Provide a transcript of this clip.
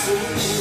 See